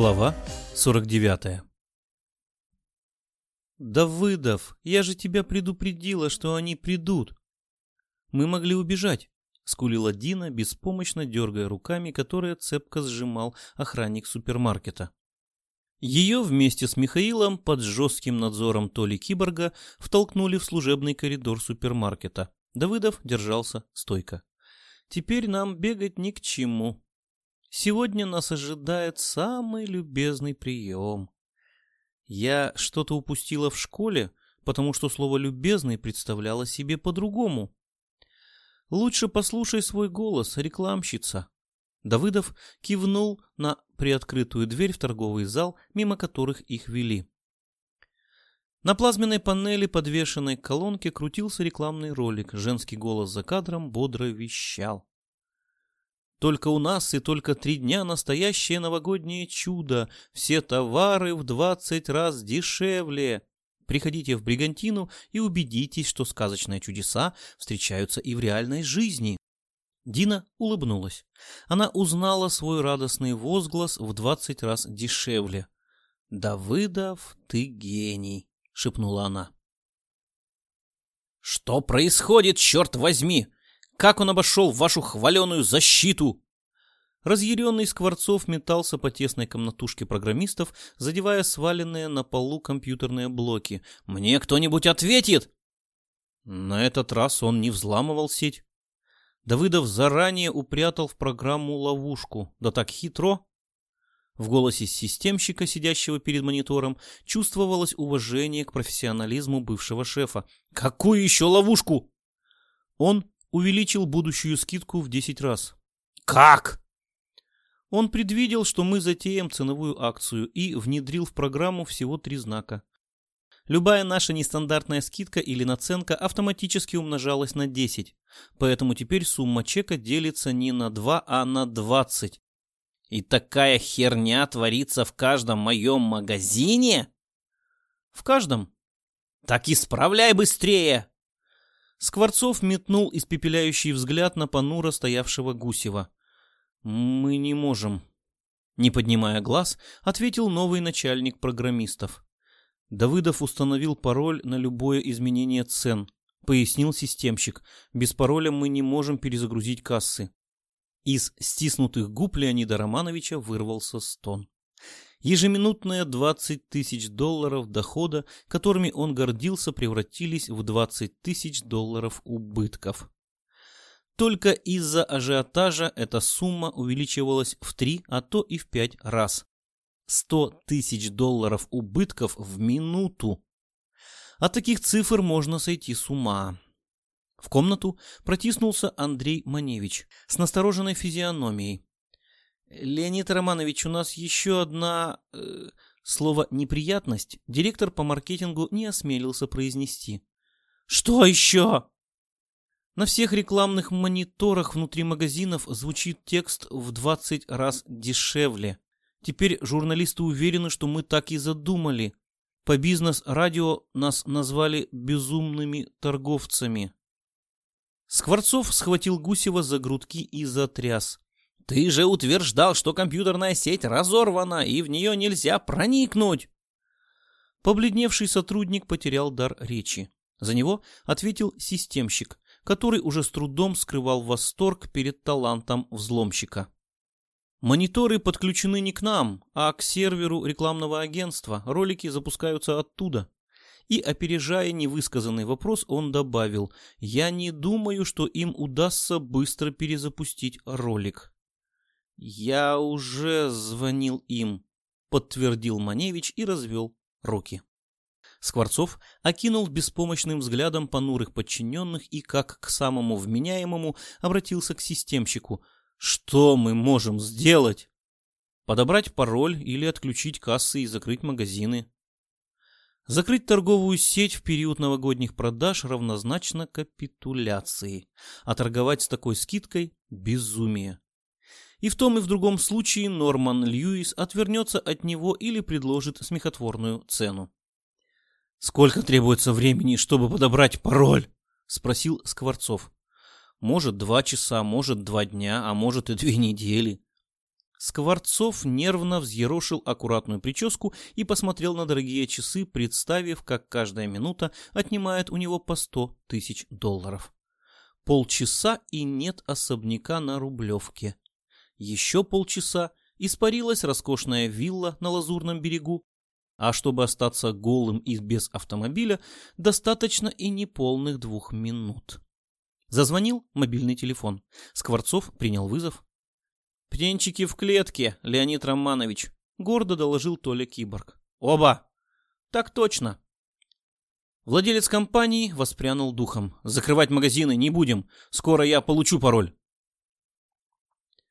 Глава 49 «Давыдов, я же тебя предупредила, что они придут!» «Мы могли убежать», — скулила Дина, беспомощно дергая руками, которые цепко сжимал охранник супермаркета. Ее вместе с Михаилом под жестким надзором Толи Киборга втолкнули в служебный коридор супермаркета. Давыдов держался стойко. «Теперь нам бегать ни к чему. Сегодня нас ожидает самый любезный прием. Я что-то упустила в школе, потому что слово «любезный» представляло себе по-другому. Лучше послушай свой голос, рекламщица. Давыдов кивнул на приоткрытую дверь в торговый зал, мимо которых их вели. На плазменной панели, подвешенной к колонке, крутился рекламный ролик. Женский голос за кадром бодро вещал. Только у нас и только три дня настоящее новогоднее чудо. Все товары в двадцать раз дешевле. Приходите в Бригантину и убедитесь, что сказочные чудеса встречаются и в реальной жизни. Дина улыбнулась. Она узнала свой радостный возглас в двадцать раз дешевле. «Давыдов, ты гений!» — шепнула она. «Что происходит, черт возьми?» Как он обошел вашу хваленую защиту?» Разъяренный Скворцов метался по тесной комнатушке программистов, задевая сваленные на полу компьютерные блоки. «Мне кто-нибудь ответит?» На этот раз он не взламывал сеть. Давыдов заранее упрятал в программу ловушку. Да так хитро. В голосе системщика, сидящего перед монитором, чувствовалось уважение к профессионализму бывшего шефа. «Какую еще ловушку?» Он увеличил будущую скидку в 10 раз. Как? Он предвидел, что мы затеем ценовую акцию и внедрил в программу всего три знака. Любая наша нестандартная скидка или наценка автоматически умножалась на 10, поэтому теперь сумма чека делится не на 2, а на 20. И такая херня творится в каждом моем магазине? В каждом. Так исправляй быстрее! Скворцов метнул испепеляющий взгляд на понуро стоявшего Гусева. «Мы не можем», — не поднимая глаз, ответил новый начальник программистов. Давыдов установил пароль на любое изменение цен, пояснил системщик. Без пароля мы не можем перезагрузить кассы. Из стиснутых губ Леонида Романовича вырвался стон. Ежеминутные 20 тысяч долларов дохода, которыми он гордился, превратились в 20 тысяч долларов убытков. Только из-за ажиотажа эта сумма увеличивалась в 3, а то и в 5 раз. 100 тысяч долларов убытков в минуту. От таких цифр можно сойти с ума. В комнату протиснулся Андрей Маневич с настороженной физиономией. Леонид Романович, у нас еще одна... Э, слово «неприятность» директор по маркетингу не осмелился произнести. «Что еще?» На всех рекламных мониторах внутри магазинов звучит текст в 20 раз дешевле. Теперь журналисты уверены, что мы так и задумали. По бизнес-радио нас назвали безумными торговцами. Скворцов схватил Гусева за грудки и затряс. Ты же утверждал, что компьютерная сеть разорвана, и в нее нельзя проникнуть. Побледневший сотрудник потерял дар речи. За него ответил системщик, который уже с трудом скрывал восторг перед талантом взломщика. Мониторы подключены не к нам, а к серверу рекламного агентства. Ролики запускаются оттуда. И, опережая невысказанный вопрос, он добавил, «Я не думаю, что им удастся быстро перезапустить ролик». «Я уже звонил им», — подтвердил Маневич и развел руки. Скворцов окинул беспомощным взглядом понурых подчиненных и, как к самому вменяемому, обратился к системщику. «Что мы можем сделать?» «Подобрать пароль или отключить кассы и закрыть магазины». Закрыть торговую сеть в период новогодних продаж равнозначно капитуляции, а торговать с такой скидкой – безумие. И в том и в другом случае Норман Льюис отвернется от него или предложит смехотворную цену. «Сколько требуется времени, чтобы подобрать пароль?» — спросил Скворцов. «Может, два часа, может, два дня, а может и две недели». Скворцов нервно взъерошил аккуратную прическу и посмотрел на дорогие часы, представив, как каждая минута отнимает у него по сто тысяч долларов. Полчаса и нет особняка на Рублевке. Еще полчаса испарилась роскошная вилла на Лазурном берегу, а чтобы остаться голым и без автомобиля, достаточно и неполных двух минут. Зазвонил мобильный телефон. Скворцов принял вызов. «Птенчики в клетке, Леонид Романович», — гордо доложил Толя Киборг. «Оба!» «Так точно». Владелец компании воспрянул духом. «Закрывать магазины не будем. Скоро я получу пароль».